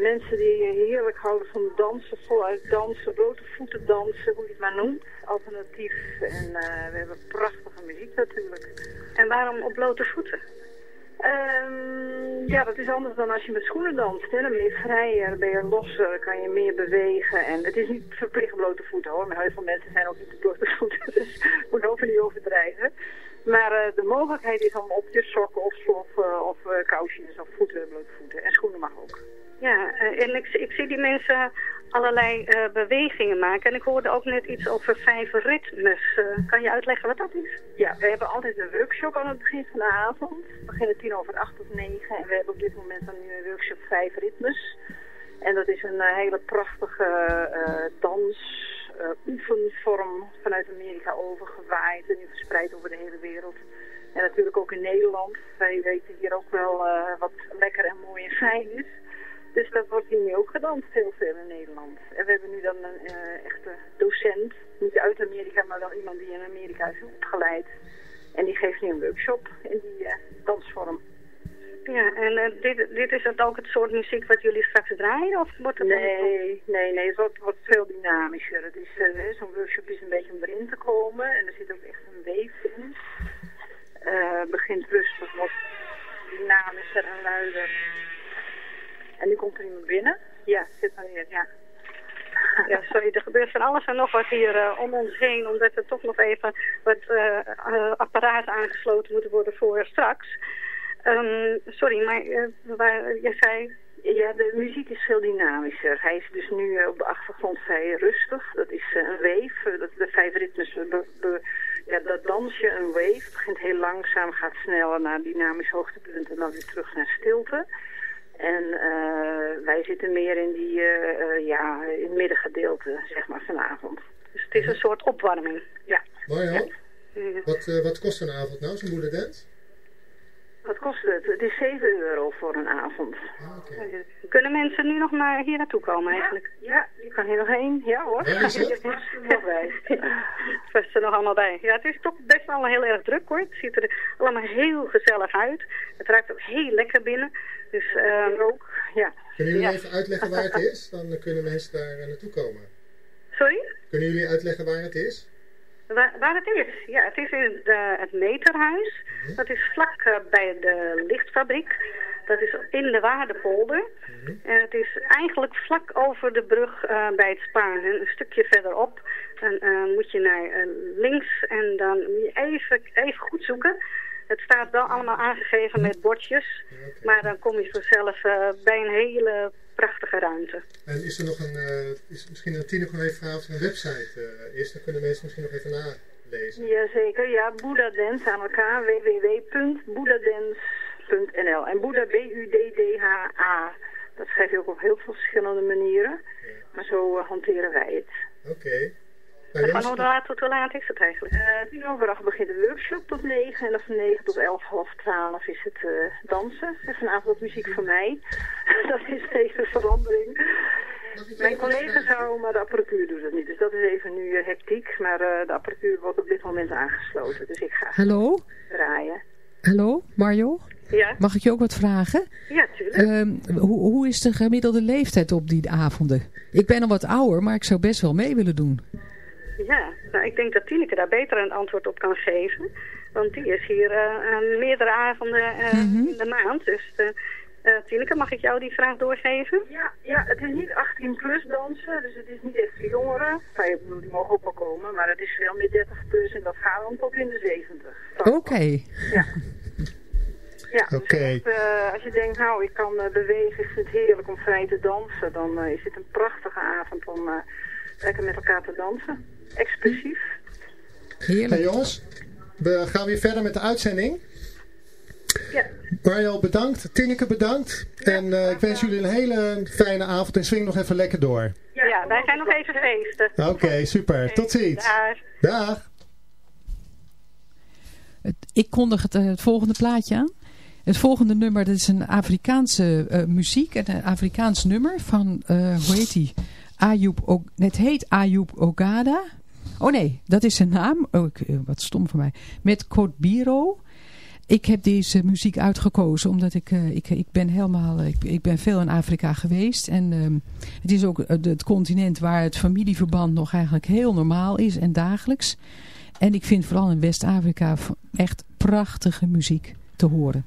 Mensen die heerlijk houden van dansen, voluit dansen, blote voeten dansen, hoe je het maar noemt. Alternatief. En we hebben prachtige muziek natuurlijk. En waarom op blote voeten? Um, ja, dat is anders dan als je met schoenen danst. Dan ben je vrijer, ben je losser, kan je meer bewegen. En het is niet verplicht blote voeten hoor. Maar heel veel mensen zijn ook niet de blote voeten. *laughs* Dus moet hopen niet overdrijven. Maar uh, de mogelijkheid is om op je sokken of slof uh, of uh, kousjes of voeten, blote voeten. En schoenen mag ook. Ja, eh, en ik, ik zie die mensen allerlei uh, bewegingen maken. En ik hoorde ook net iets over vijf ritmes. Uh, kan je uitleggen wat dat is? Ja, we hebben altijd een workshop aan het begin van de avond. We beginnen tien over acht of negen. En we hebben op dit moment dan nu een workshop vijf ritmes. En dat is een uh, hele prachtige dans, oefenvorm vanuit Amerika overgewaaid. En nu verspreid over de hele wereld. En natuurlijk ook in Nederland. Wij weten hier ook wel wat lekker en mooi en fijn is. Dus dat wordt hier nu ook gedanst heel veel in Nederland. En we hebben nu dan een uh, echte docent, niet uit Amerika, maar wel iemand die in Amerika is opgeleid. En die geeft nu een workshop in die uh, dansvorm. Ja, en uh, dit, dit is het ook het soort muziek wat jullie straks draaien? Of wordt het nee, nee, nee, het wordt, wordt veel dynamischer. Het is Zo'n workshop is een beetje om erin te komen en er zit ook echt een weef in. begint rustig, wat dynamischer en luider. En nu komt er iemand binnen. Ja, zit maar hier, ja. *laughs* Ja, sorry, er gebeurt van alles en nog wat hier uh, om ons heen, omdat er toch nog even wat uh, uh, apparaten aangesloten moeten worden voor straks. Um, sorry, maar waar, jij zei... Ja, de muziek is veel dynamischer. Hij is dus nu op de achtergrond vrij rustig. Dat is een wave, dat de vijf ritmes, be, ja, dat dansje, een wave. Het begint heel langzaam, gaat sneller naar dynamisch hoogtepunt en dan weer terug naar stilte. En uh, wij zitten meer in die, uh, ja, in het middengedeelte, zeg maar, vanavond. Dus het is een soort opwarming, ja. Marjan, ja. wat, wat kost een avond nou, zo'n moederdance? Wat kost het? Het is 7 euro voor een avond. Ah, okay. Kunnen mensen nu nog naar hier naartoe komen eigenlijk? Ja, ja je kan hier nog heen. Ja hoor. Ja, is het? er nog bij. *laughs* *laughs* Het is er nog allemaal bij. Ja, het is toch best wel heel erg druk hoor. Het ziet er allemaal heel gezellig uit. Het ruikt ook heel lekker binnen. Dus uh, ook, ja. Kunnen jullie ja. even uitleggen waar het is? Dan kunnen mensen daar naartoe komen. Sorry? Kunnen jullie uitleggen waar het is? Waar, waar het is? Ja, het is in de, het meterhuis. -hmm. Dat is vlak uh, bij de lichtfabriek. Dat is in de Waardepolder. Mm -hmm. En het is eigenlijk vlak over de brug uh, bij het Spaan. Een stukje verderop. Dan uh, moet je naar links en dan moet je even, even goed zoeken. Het staat wel allemaal aangegeven met bordjes. Okay. Maar dan kom je vanzelf bij een hele prachtige ruimte. En is er nog een, uh, is misschien een tien nog even of er een website uh, is? Dan kunnen mensen misschien nog even nalezen. Jazeker, ja. Boeddha Dance aan elkaar. www.boeddadance.nl En Boeddha, B-U-D-D-H-A. Dat schrijf je ook op heel veel verschillende manieren. Ja. Maar zo uh, hanteren wij het. Oké. Okay. Van hoe laat tot hoe laat is het eigenlijk? Uh, tien over acht begint de workshop tot negen. En van negen tot elf, half twaalf is het uh, dansen. En vanavond wat muziek van mij. *laughs* dat is even verandering. Mijn collega zou, maar de apparatuur doet het niet. Dus dat is even nu uh, hectiek. Maar de apparatuur wordt op dit moment aangesloten. Dus ik ga Hallo? draaien. Hallo, Mario? Ja? Mag ik je ook wat vragen? Ja, tuurlijk. Um, hoe, hoe is de gemiddelde leeftijd op die avonden? Ik ben al wat ouder, maar ik zou best wel mee willen doen. Ja, nou, ik denk dat Tineke daar beter een antwoord op kan geven. Want die is hier uh, meerdere avonden uh, mm -hmm. in de maand. Dus uh, Tineke, mag ik jou die vraag doorgeven? Ja, ja, het is niet 18 plus dansen, dus het is niet echt voor jongeren. Nou, ik bedoel, die mogen ook wel komen, maar het is veel meer 30 plus en dat gaat dan tot in de 70. Oké. Okay. Ja. Ja, okay. dus uh, als je denkt, nou, ik kan uh, bewegen, ik vind het heerlijk om vrij te dansen, dan uh, is dit een prachtige avond om lekker met elkaar te dansen. Expressief. Heerlijk. Hey jongens, we gaan weer verder met de uitzending. Ja. Bedankt, Tineke bedankt. Ja, en uh, ik wens jullie een hele fijne avond en swing nog even lekker door. Ja, ja wij gaan nog even feesten. Oké, okay, super. Okay. Tot ziens. Dag. Dag. Ik kondig het, het volgende plaatje aan. Het volgende nummer, dat is een Afrikaanse uh, muziek, een Afrikaans nummer van, uh, hoe heet die? Ayub, o het heet Ayub Ogada. Oh nee, dat is zijn naam. Oh, ik, wat stom voor mij. Met Kotbiro. Ik heb deze muziek uitgekozen omdat ik, uh, ik, ik ben helemaal, ik, ik ben veel in Afrika geweest. En um, het is ook het continent waar het familieverband nog eigenlijk heel normaal is en dagelijks. En ik vind vooral in West-Afrika echt prachtige muziek te horen.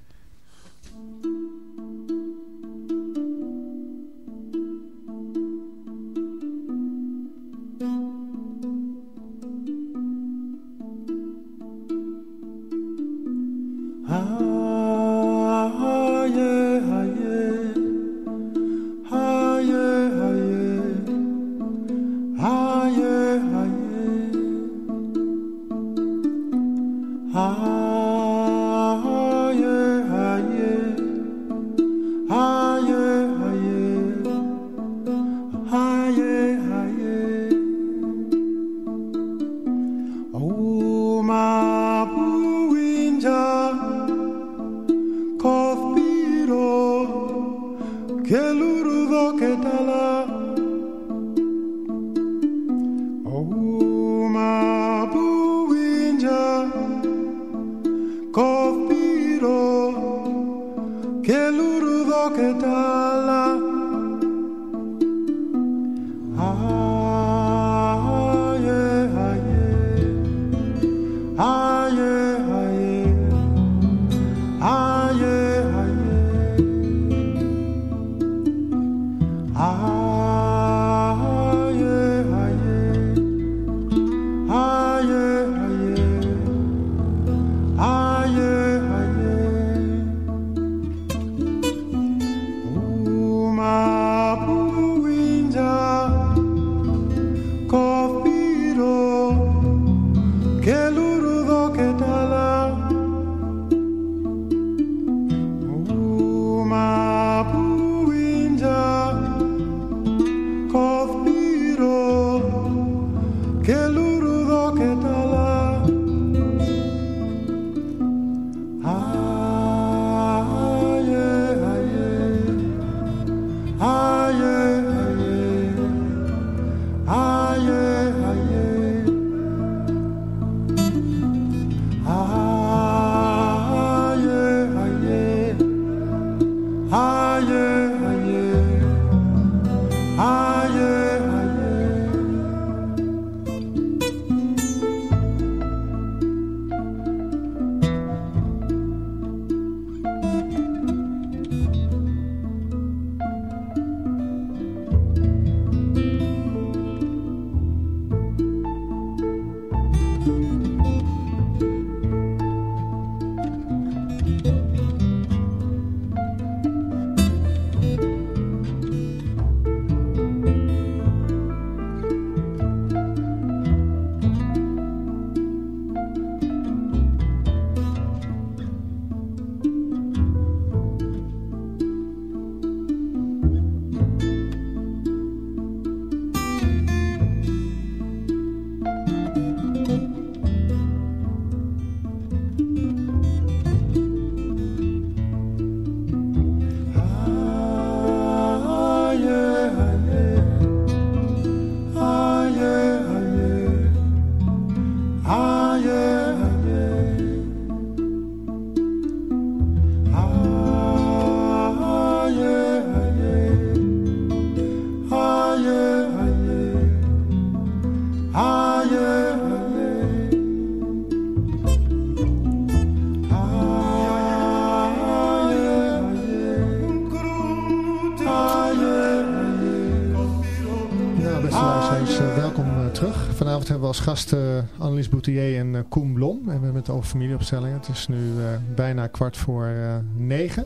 Als gasten uh, Annelies Boutier en uh, Koen Blom. En we hebben het over familieopstellingen. Het is nu uh, bijna kwart voor negen.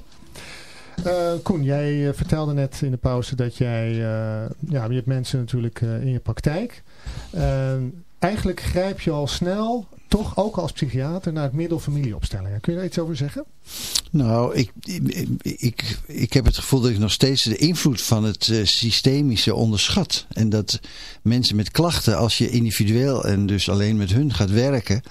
Koen, jij vertelde net in de pauze dat jij... ja, je hebt mensen natuurlijk in je praktijk. eigenlijk grijp je al snel toch ook als psychiater naar het middel familieopstellingen. Kun je daar iets over zeggen? Nou, ik, ik, ik, heb het gevoel dat ik nog steeds de invloed van het uh, systemische onderschat. En dat mensen met klachten, als je individueel en dus alleen met hun gaat werken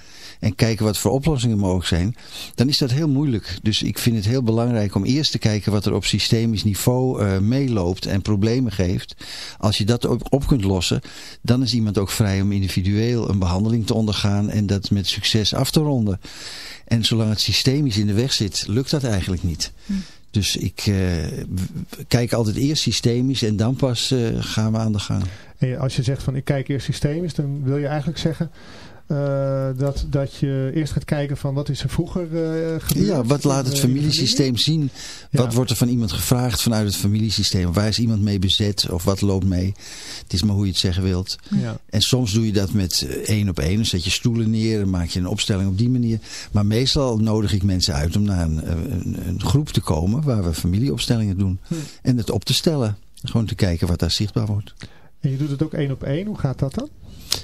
en kijken wat voor oplossingen mogelijk zijn, dan is dat heel moeilijk. Dus ik vind het heel belangrijk om eerst te kijken wat er op systemisch niveau uh, meeloopt en problemen geeft. Als je dat op, op kunt lossen, dan is iemand ook vrij om individueel een behandeling te ondergaan en dat met succes af te ronden. En zolang het systemisch in de weg zit, lukt dat eigenlijk niet. Hm. Dus ik uh, kijk altijd eerst systemisch en dan pas uh, gaan we aan de gang. En als je zegt van ik kijk eerst systemisch, dan wil je eigenlijk zeggen... Uh, dat, dat je eerst gaat kijken van wat is er vroeger uh, gebeurd. Ja, wat laat het familiesysteem zien? Wat wordt er van iemand gevraagd vanuit het familiesysteem? Waar is iemand mee bezet? Of wat loopt mee? Het is maar hoe je het zeggen wilt. Ja. En soms doe je dat met één op één. Dan zet je stoelen neer en maak je een opstelling op die manier. Maar meestal nodig ik mensen uit om naar een, een, een groep te komen waar we familieopstellingen doen. Hm. En het op te stellen. Gewoon te kijken wat daar zichtbaar wordt. En je doet het ook één op één. Hoe gaat dat dan?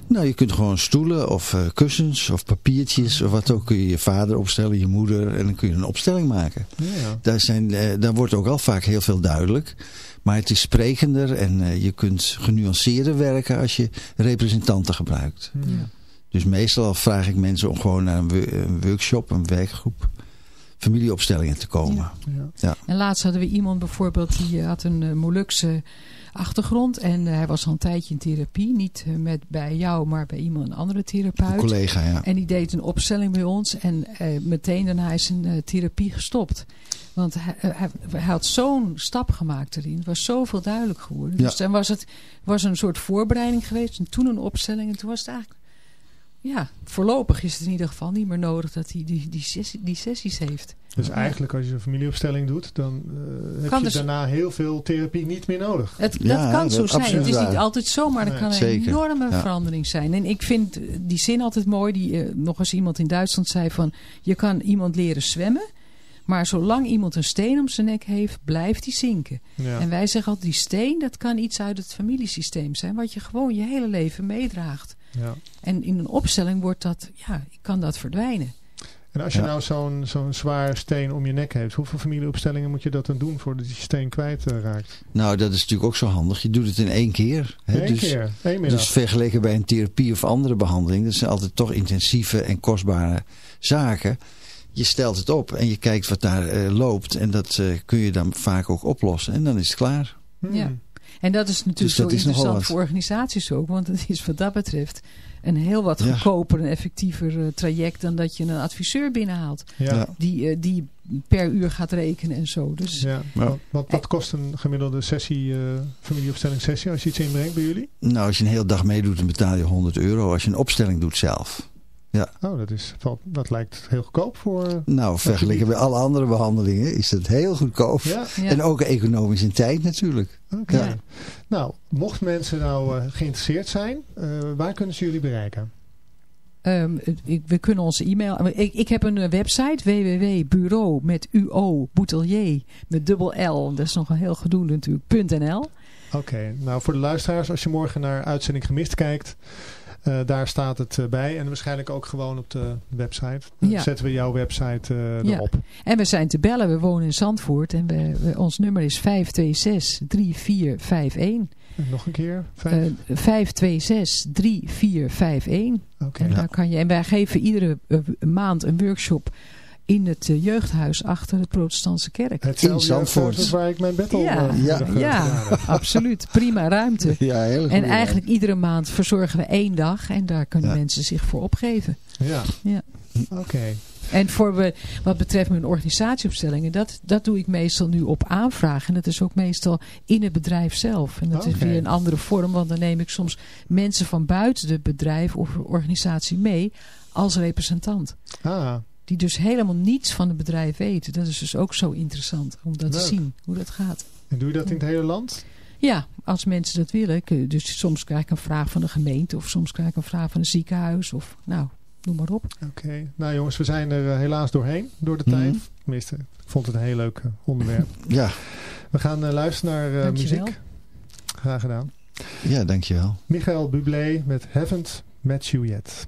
Nou, je kunt gewoon stoelen of uh, kussens of papiertjes of wat ook. Kun je je vader opstellen, je moeder en dan kun je een opstelling maken. Ja. Daar, zijn, uh, daar wordt ook al vaak heel veel duidelijk. Maar het is sprekender en uh, je kunt genuanceerder werken als je representanten gebruikt. Ja. Dus meestal vraag ik mensen om gewoon naar een, een workshop, een werkgroep. familieopstellingen te komen. Ja. Ja. En laatst hadden we iemand bijvoorbeeld die eh, had een uh, Molukse achtergrond. En uh, hij was al een tijdje in therapie. Niet uh, met bij jou, maar bij iemand, een andere therapeut. Een collega, ja. En die deed een opstelling bij ons. En uh, meteen daarna is zijn therapie gestopt. Want hij, hij, hij had zo'n stap gemaakt erin. Het was zoveel duidelijk geworden. Ja. Dus dan was het was een soort voorbereiding geweest. En toen een opstelling. En toen was het eigenlijk... Ja, voorlopig is het in ieder geval niet meer nodig dat hij die, die, sessie, die sessies heeft. Dus Ja. eigenlijk als je een familieopstelling doet, dan uh, heb Kan je dus- daarna heel veel therapie niet meer nodig. Het, Ja, dat kan dat- zo zijn. Het is niet altijd zo, maar er Nee, kan een enorme Ja. verandering zijn. En ik vind eh, die zin altijd mooi, die eh, nog eens iemand in Duitsland zei van... je kan iemand leren zwemmen, maar zolang iemand een steen om zijn nek heeft, blijft hij zinken. Ja. En wij zeggen altijd, die steen, dat kan iets uit het familiesysteem zijn... wat je gewoon je hele leven meedraagt. Ja. En in een opstelling wordt dat, ja, kan dat verdwijnen. En als je Ja. nou zo'n zo'n zwaar steen om je nek heeft, hoeveel familieopstellingen moet je dat dan doen voordat je steen kwijt eh, raakt? Nou, dat is natuurlijk ook zo handig. Je doet het in één keer. Hè? Eén dus, keer, één middag. Dus vergeleken bij een therapie of andere behandeling, dat zijn altijd toch intensieve en kostbare zaken. Je stelt het op en je kijkt wat daar eh, loopt en dat eh, kun je dan vaak ook oplossen en dan is het klaar. Hmm. Ja. En dat is natuurlijk Dus dat zo is interessant voor organisaties ook. Want het is wat dat betreft een heel wat Ja. goedkoper en effectiever eh, traject... dan dat je een adviseur binnenhaalt. Ja. Die, eh, die per uur gaat rekenen en zo. Dus Ja. Ja. Wat, wat, kost een gemiddelde sessie, eh familieopstelling sessie, als je iets inbrengt bij jullie? Nou, als je een hele dag meedoet, dan betaal je 100 euro. Als je een opstelling doet zelf. Oh, dat, is, dat lijkt heel goedkoop voor... eh, Nou, vergeleken bij alle andere behandelingen is dat heel goedkoop. ja, ja. En ook economisch in tijd natuurlijk. oké. Ja. Nou, mocht mensen nou eh, geïnteresseerd zijn, eh, waar kunnen ze jullie bereiken? Ehm, ik, we kunnen onze e-mail... Ik, ik heb een website www.bureau met UO boetelier met dubbel L. Dat is nog een heel gedoe natuurlijk. .nl. Oké, nou voor de luisteraars, als je morgen naar uitzending gemist kijkt, eh, daar staat het eh, bij. En waarschijnlijk ook gewoon op de website. Dan Ja. zetten we jouw website eh, Ja. erop. En we zijn te bellen. We wonen in Zandvoort. En we, we- ons nummer is 526-3451. En nog een keer. Vijf. Eh 526-3451. Oké. En, daar kan je, en wij geven iedere maand een workshop in het eh, jeugdhuis achter de protestantse kerk. Hetzelfde in Zandvoort. waar ik mijn bed al Ja, eh, ja, *laughs* Ja, absoluut. Prima ruimte. *laughs* Ja, heel goed. En eigenlijk iedere maand verzorgen we één dag. En daar kunnen Ja. mensen zich voor opgeven. Ja. Ja. Oké. En voor we, wat betreft mijn organisatieopstellingen, dat, dat doe ik meestal nu op aanvraag. En dat is ook meestal in het bedrijf zelf. En dat is weer een andere vorm, want dan neem ik soms mensen van buiten het bedrijf of organisatie mee als representant. Ah, Die dus helemaal niets van het bedrijf weten. Dat is dus ook zo interessant om dat te zien, hoe dat gaat. en doe je dat in het hele land? Ja, als mensen dat willen. Dus soms krijg ik een vraag van de gemeente of soms krijg ik een vraag van een ziekenhuis. Of nou, noem maar op. Oké. Nou jongens, we zijn er eh, helaas doorheen, door de Mhm. tijd. Tenminste, ik vond het een heel leuk eh, onderwerp. *laughs* Ja, We gaan eh, luisteren naar muziek. Graag gedaan. ja, dankjewel. Michael Bublé met Haven't Met You Yet.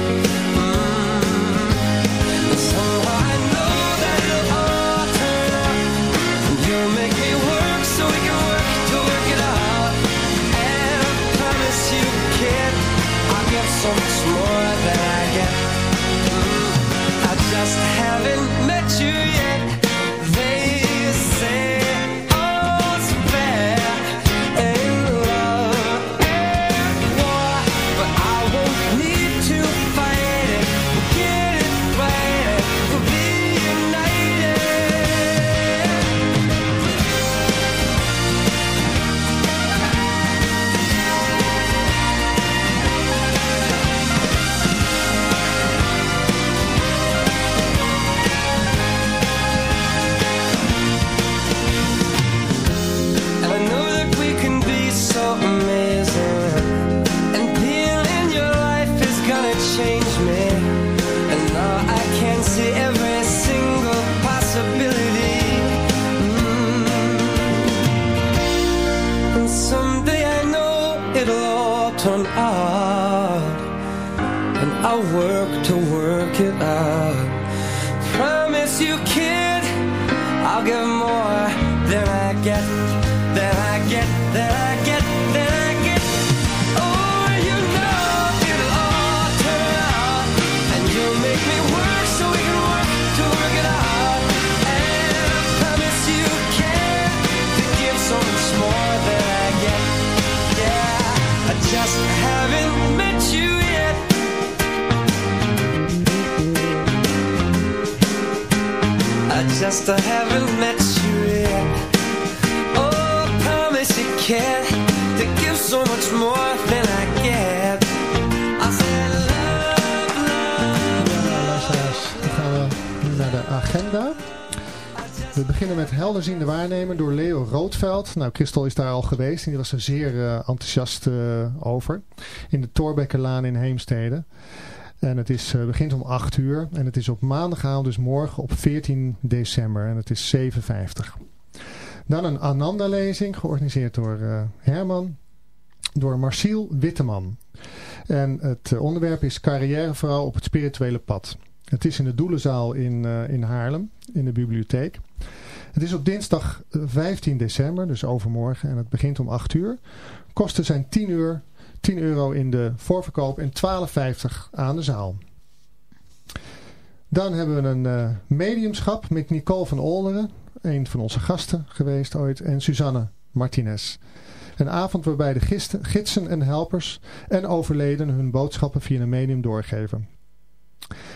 I just haven't met you yet. Oh, I promise you can to give so much more than I get. I said love, love, Ja, luisteraars, dan gaan we nu naar de agenda. We beginnen met Helderziende waarnemen door Leo Roodveld. Nou, Christel is daar al geweest en die was er zeer eh, enthousiast eh, over. In de Torbekkerlaan in Heemstede. En het is, eh, begint om 8 uur en het is op maandagavond, dus morgen op 14 december. En het is 7.50. Dan een Ananda-lezing, georganiseerd door eh, Herman, door Marciel Witteman. En het eh, onderwerp is carrièrevrouw op het spirituele pad. Het is in de Doelenzaal in, in Haarlem, in de bibliotheek. Het is op dinsdag eh, 15 december, dus overmorgen, en het begint om 8 uur. Kosten zijn 10, uur, 10 euro in de voorverkoop en 12,50 aan de zaal. Dan hebben we een eh, mediumschap met Nicole van Olderen, een van onze gasten geweest ooit, en Suzanne Martinez. Een avond waarbij de gidsen en helpers en overledenen hun boodschappen via een medium doorgeven.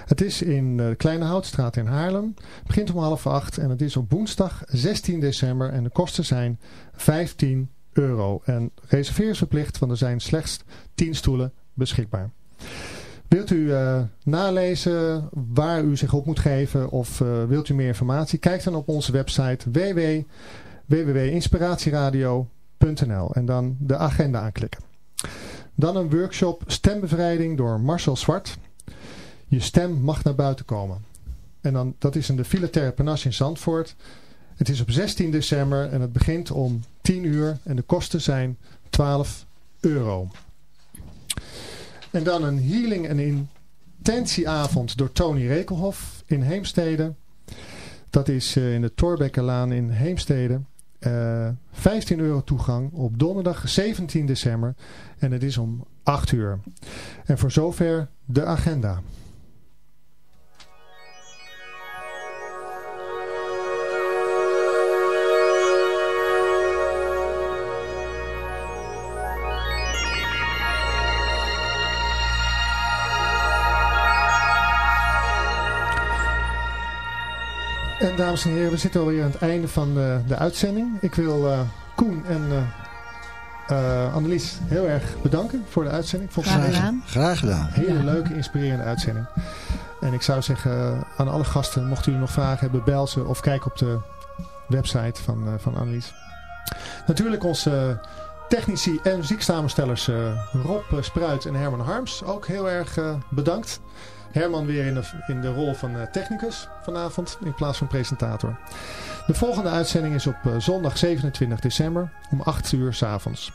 Het is in de Kleine Houtstraat in Haarlem. Begint om half acht en het is op woensdag 16 december en de kosten zijn 15 euro. En reserveer is want er zijn slechts 10 stoelen beschikbaar. Wilt u eh, nalezen waar u zich op moet geven of eh, wilt u meer informatie? Kijk dan op onze website www, www.inspiratieradio.nl en dan de agenda aanklikken. Dan een workshop stembevrijding door Marcel Zwart. Je stem mag naar buiten komen. En dan, dat is in de Villa Terpenas in Zandvoort. Het is op 16 december en het begint om 10 uur en de kosten zijn 12 euro. En dan een healing en intentieavond door Tony Rekelhof in Heemstede. Dat is eh, in de Torbekkerlaan in Heemstede. Eh 15 euro toegang op donderdag 17 december. En het is om 8 uur. En voor zover de agenda. Dames en heren, we zitten alweer aan het einde van de, de uitzending. Ik wil eh, Koen en eh, eh, Annelies heel erg bedanken voor de uitzending. Vond Graag gedaan. Graag gedaan. hele leuke, inspirerende uitzending. En ik zou zeggen eh, aan alle gasten, mochten jullie nog vragen hebben, bel ze of kijk op de website van, eh, van Annelies. Natuurlijk onze technici en muzieksamenstellers eh, Rob eh, Spruit en Herman Harms. Ook heel erg eh, bedankt. Herman weer in de, in de rol van eh, technicus vanavond in plaats van presentator. De volgende uitzending is op eh, zondag 27 december om 8 uur s avonds.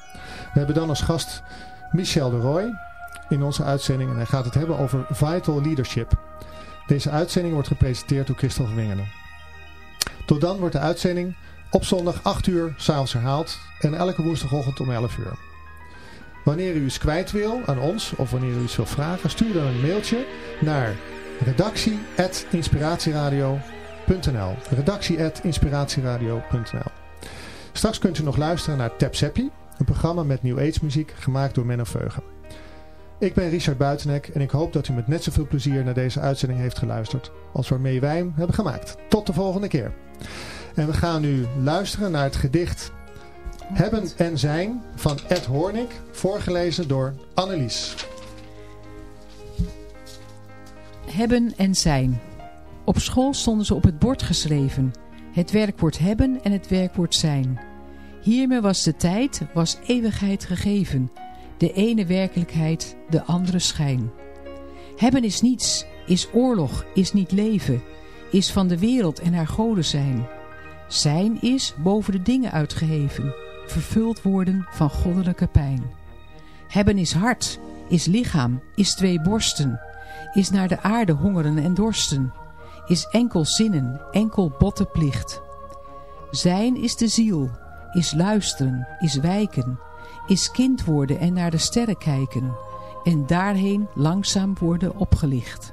We hebben dan als gast Michel de Roy. in onze uitzending en hij gaat het hebben over Vital Leadership. Deze uitzending wordt gepresenteerd door Christophe Wingenen. Tot dan wordt de uitzending op zondag 8 uur s'avonds herhaald en elke woensdagochtend om 11 uur. Wanneer u iets kwijt wil aan ons of wanneer u iets wil vragen, stuur dan een mailtje naar redactie.inspiratieradio.nl redactie.inspiratieradio.nl Straks kunt u nog luisteren naar Tap een programma met New Age muziek gemaakt door Menno Veugen. Ik ben Richard Buitenek en ik hoop dat u met net zoveel plezier naar deze uitzending heeft geluisterd als waarmee wij hem hebben gemaakt. Tot de volgende keer. En we gaan nu luisteren naar het gedicht Hebben en Zijn van Ed Hornik, voorgelezen door Annelies. Hebben en zijn. Op school stonden ze op het bord geschreven. Het werkwoord hebben en het werkwoord zijn. Hiermee was de tijd, was eeuwigheid gegeven. De ene werkelijkheid, de andere schijn. Hebben is niets, is oorlog, is niet leven, is van de wereld en haar goden zijn. Zijn is boven de dingen uitgeheven, vervuld worden van goddelijke pijn. Hebben is hart, is lichaam, is twee borsten, is naar de aarde hongeren en dorsten, is enkel zinnen, enkel botte plicht. Zijn is de ziel, is luisteren, is wijken, is kind worden en naar de sterren kijken, en daarheen langzaam worden opgelicht.